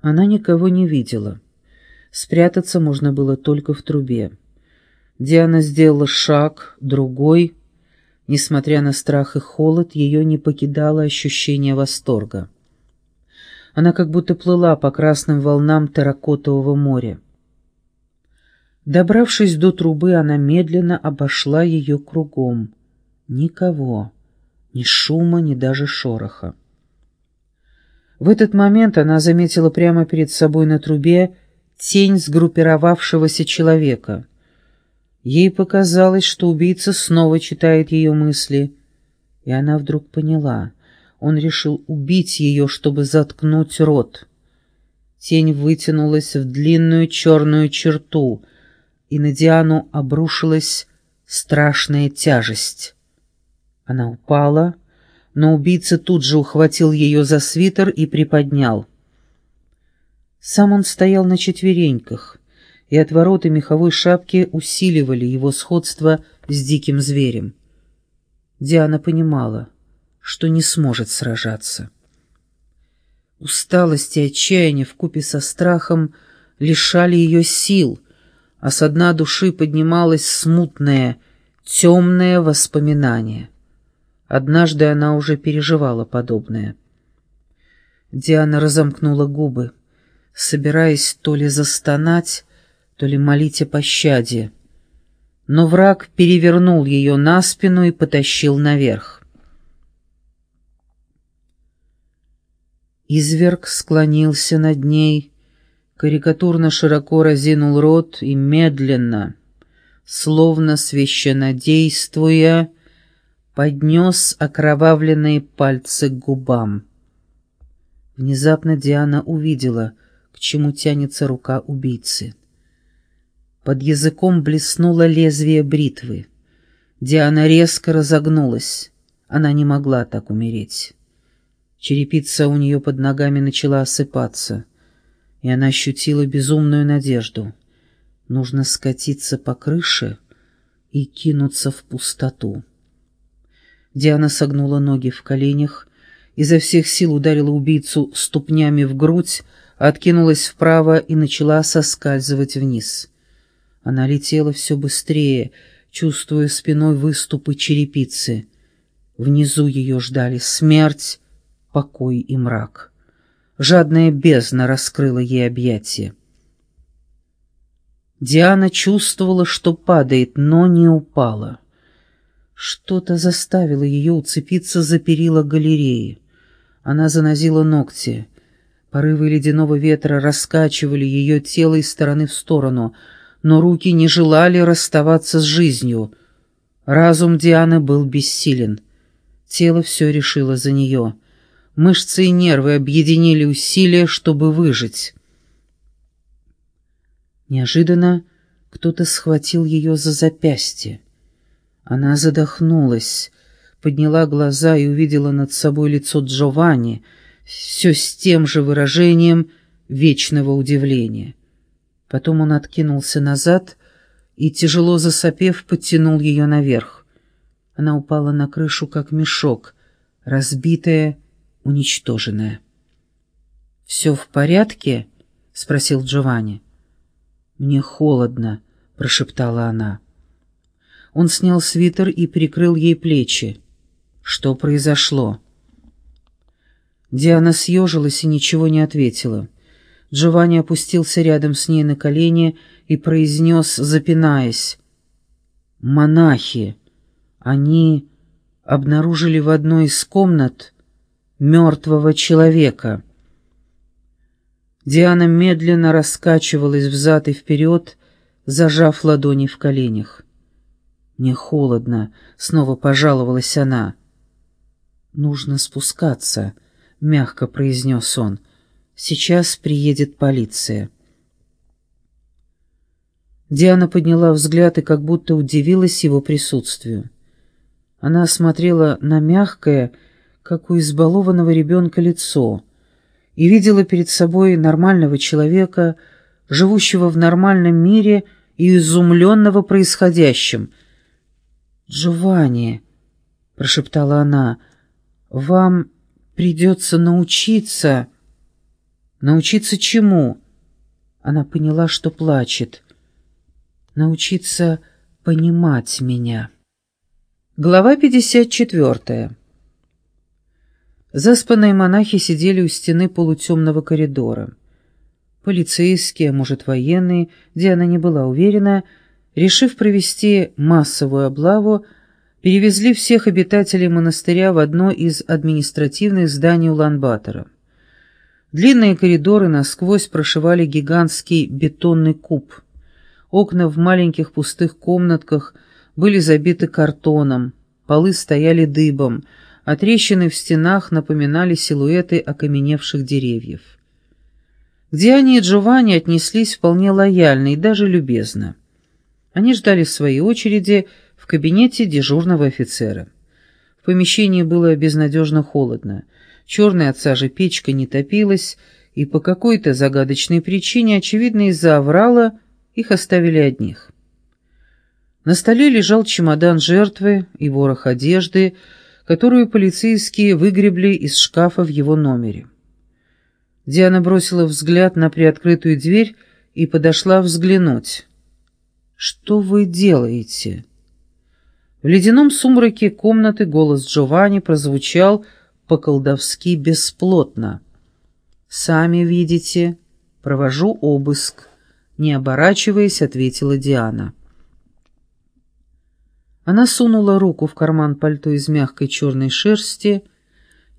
Она никого не видела. Спрятаться можно было только в трубе. Диана сделала шаг, другой. Несмотря на страх и холод, ее не покидало ощущение восторга. Она как будто плыла по красным волнам терракотового моря. Добравшись до трубы, она медленно обошла ее кругом. Никого, ни шума, ни даже шороха. В этот момент она заметила прямо перед собой на трубе тень сгруппировавшегося человека. Ей показалось, что убийца снова читает ее мысли, и она вдруг поняла. Он решил убить ее, чтобы заткнуть рот. Тень вытянулась в длинную черную черту, и на Диану обрушилась страшная тяжесть. Она упала, но убийца тут же ухватил ее за свитер и приподнял. Сам он стоял на четвереньках, и отвороты меховой шапки усиливали его сходство с диким зверем. Диана понимала, что не сможет сражаться. Усталость и отчаяние вкупе со страхом лишали ее сил, а со дна души поднималось смутное, темное воспоминание — Однажды она уже переживала подобное. Диана разомкнула губы, собираясь то ли застонать, то ли молить о пощаде. Но враг перевернул ее на спину и потащил наверх. Изверг склонился над ней, карикатурно широко разинул рот и медленно, словно священнодействуя, поднес окровавленные пальцы к губам. Внезапно Диана увидела, к чему тянется рука убийцы. Под языком блеснуло лезвие бритвы. Диана резко разогнулась. Она не могла так умереть. Черепица у нее под ногами начала осыпаться, и она ощутила безумную надежду. Нужно скатиться по крыше и кинуться в пустоту. Диана согнула ноги в коленях, изо всех сил ударила убийцу ступнями в грудь, откинулась вправо и начала соскальзывать вниз. Она летела все быстрее, чувствуя спиной выступы черепицы. Внизу ее ждали смерть, покой и мрак. Жадная бездна раскрыла ей объятия. Диана чувствовала, что падает, но не упала. Что-то заставило ее уцепиться за перила галереи. Она занозила ногти. Порывы ледяного ветра раскачивали ее тело из стороны в сторону, но руки не желали расставаться с жизнью. Разум Дианы был бессилен. Тело все решило за нее. Мышцы и нервы объединили усилия, чтобы выжить. Неожиданно кто-то схватил ее за запястье. Она задохнулась, подняла глаза и увидела над собой лицо Джованни, все с тем же выражением вечного удивления. Потом он откинулся назад и, тяжело засопев, подтянул ее наверх. Она упала на крышу, как мешок, разбитая, уничтоженная. «Все в порядке?» — спросил Джованни. «Мне холодно», — прошептала она. Он снял свитер и прикрыл ей плечи. Что произошло? Диана съежилась и ничего не ответила. Джованни опустился рядом с ней на колени и произнес, запинаясь. «Монахи! Они обнаружили в одной из комнат мертвого человека». Диана медленно раскачивалась взад и вперед, зажав ладони в коленях. «Мне холодно», — снова пожаловалась она. «Нужно спускаться», — мягко произнес он. «Сейчас приедет полиция». Диана подняла взгляд и как будто удивилась его присутствию. Она смотрела на мягкое, как у избалованного ребенка, лицо и видела перед собой нормального человека, живущего в нормальном мире и изумленного происходящим — «Джованни», — прошептала она, — «вам придется научиться...» Научиться чему? Она поняла, что плачет. Научиться понимать меня. Глава 54. Заспанные монахи сидели у стены полутемного коридора. Полицейские, может военные, где она не была уверена, решив провести массовую облаву, перевезли всех обитателей монастыря в одно из административных зданий Улан-Батора. Длинные коридоры насквозь прошивали гигантский бетонный куб. Окна в маленьких пустых комнатках были забиты картоном, полы стояли дыбом, а трещины в стенах напоминали силуэты окаменевших деревьев. К Диане и Джованни отнеслись вполне лояльно и даже любезно. Они ждали в своей очереди в кабинете дежурного офицера. В помещении было безнадежно холодно. Черная от сажи печка не топилась, и по какой-то загадочной причине, очевидно из-за оврала, их оставили одних. На столе лежал чемодан жертвы и ворох одежды, которую полицейские выгребли из шкафа в его номере. Диана бросила взгляд на приоткрытую дверь и подошла взглянуть. «Что вы делаете?» В ледяном сумраке комнаты голос Джованни прозвучал по-колдовски бесплотно. «Сами видите, провожу обыск», — не оборачиваясь, ответила Диана. Она сунула руку в карман пальто из мягкой черной шерсти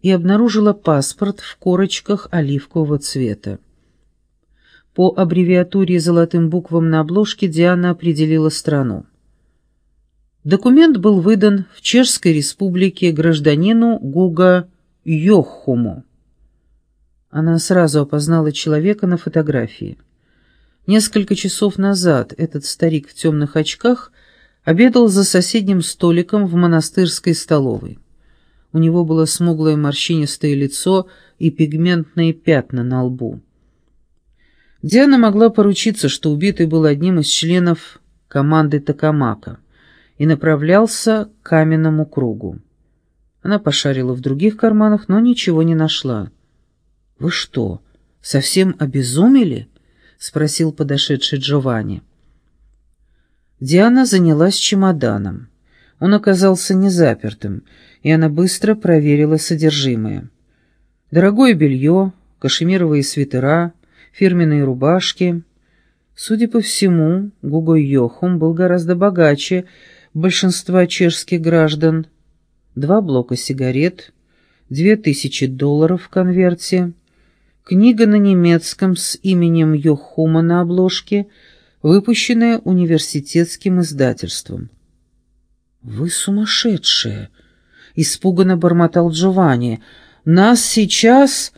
и обнаружила паспорт в корочках оливкового цвета. По аббревиатуре золотым буквам на обложке Диана определила страну. Документ был выдан в Чешской республике гражданину Гуга Йохуму. Она сразу опознала человека на фотографии. Несколько часов назад этот старик в темных очках обедал за соседним столиком в монастырской столовой. У него было смуглое морщинистое лицо и пигментные пятна на лбу. Диана могла поручиться, что убитый был одним из членов команды Токамака и направлялся к каменному кругу. Она пошарила в других карманах, но ничего не нашла. «Вы что, совсем обезумели?» — спросил подошедший Джованни. Диана занялась чемоданом. Он оказался незапертым, и она быстро проверила содержимое. Дорогое белье, кашемировые свитера, фирменные рубашки. Судя по всему, Гуго Йохум был гораздо богаче, большинства чешских граждан, два блока сигарет, две тысячи долларов в конверте, книга на немецком с именем Йохума на обложке, выпущенная университетским издательством. «Вы сумасшедшие!» — испуганно бормотал Джованни. «Нас сейчас...»